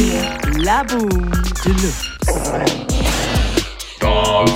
Der Laboom Deluxe. Star,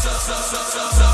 so, so, so, so.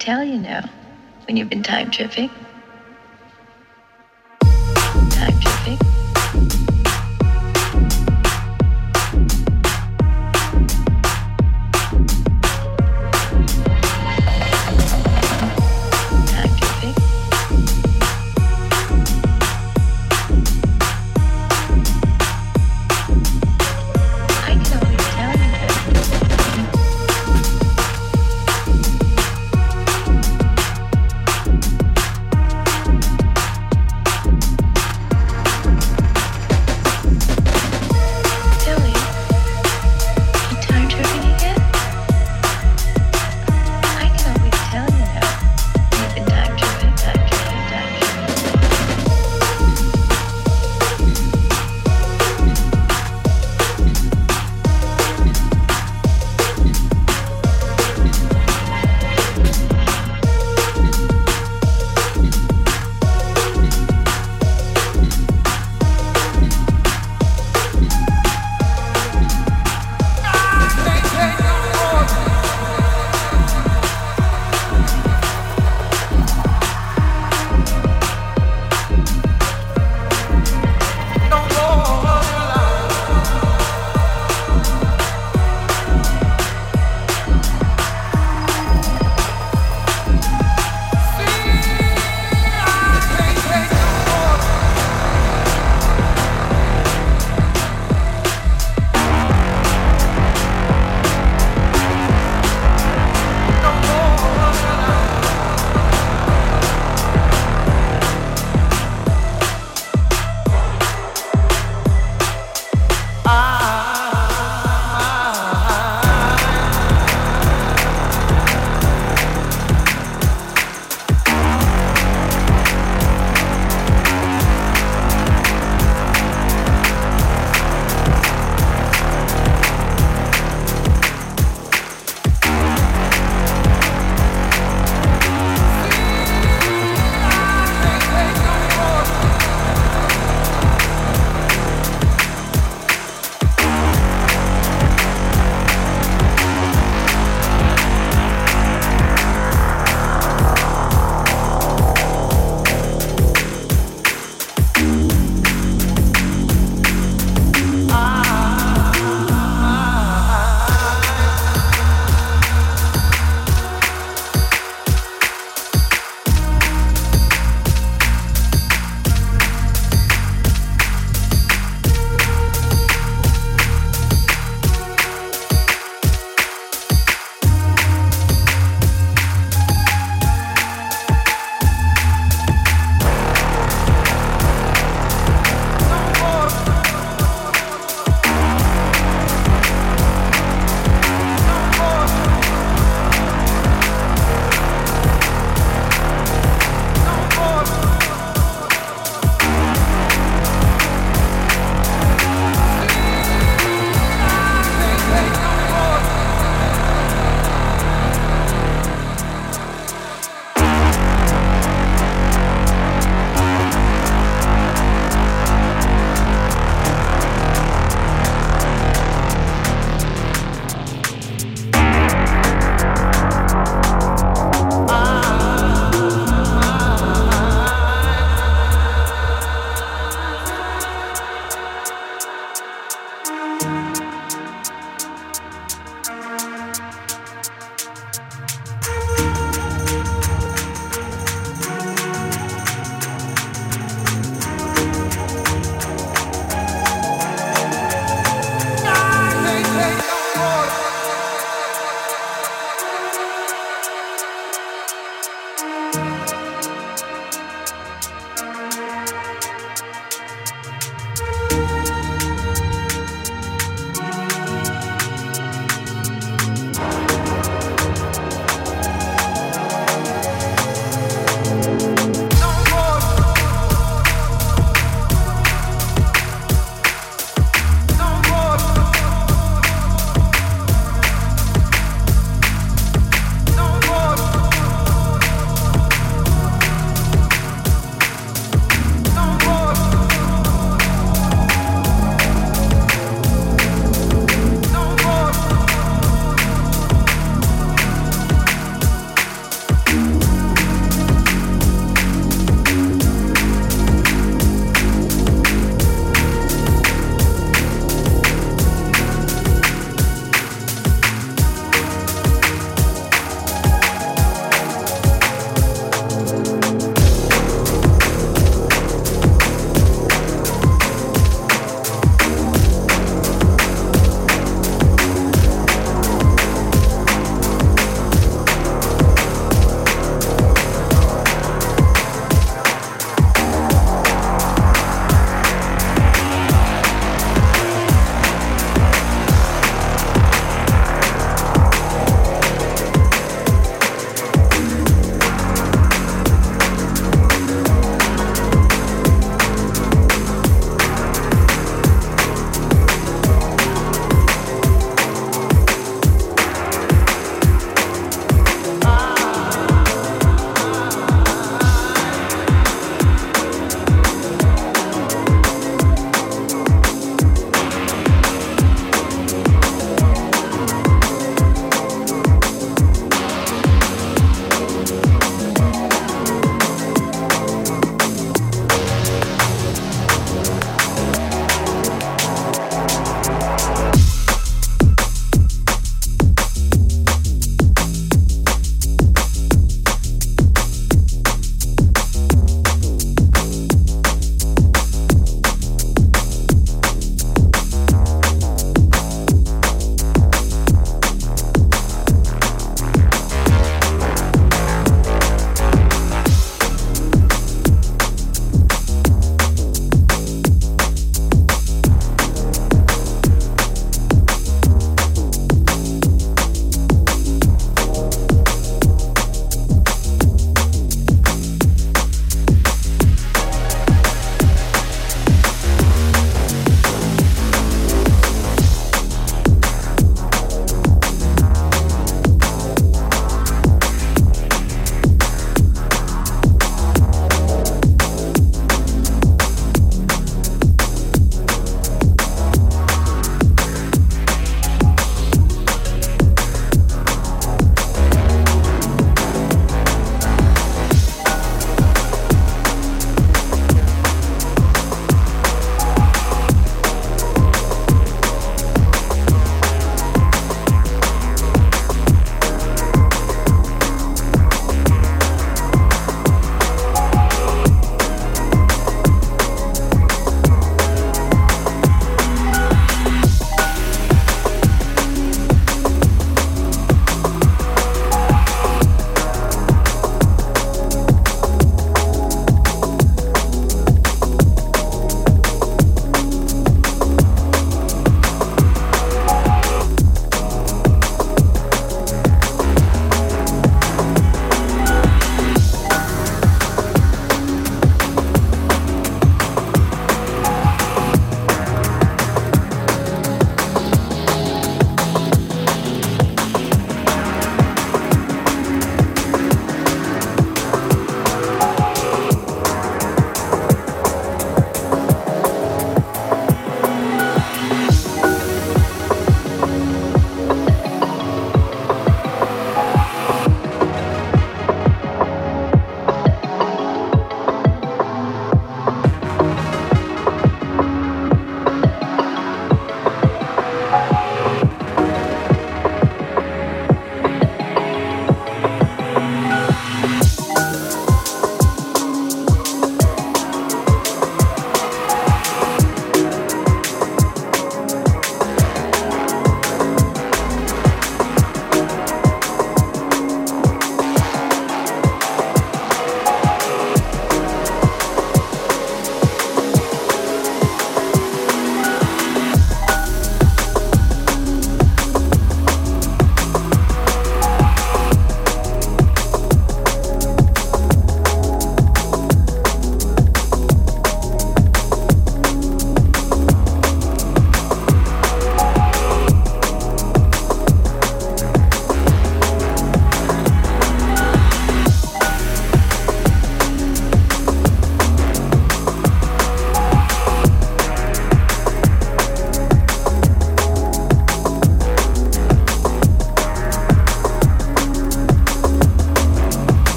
Tell you now when you've been time tripping.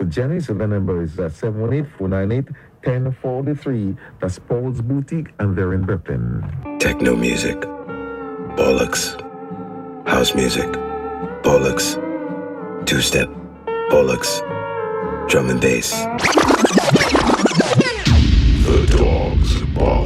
So Jenny. So the number is uh, 718 498 1043. That's Paul's Boutique, and they're in Brooklyn. Techno music, bollocks. House music, bollocks. Two step, bollocks. Drum and bass. The dog's bollocks.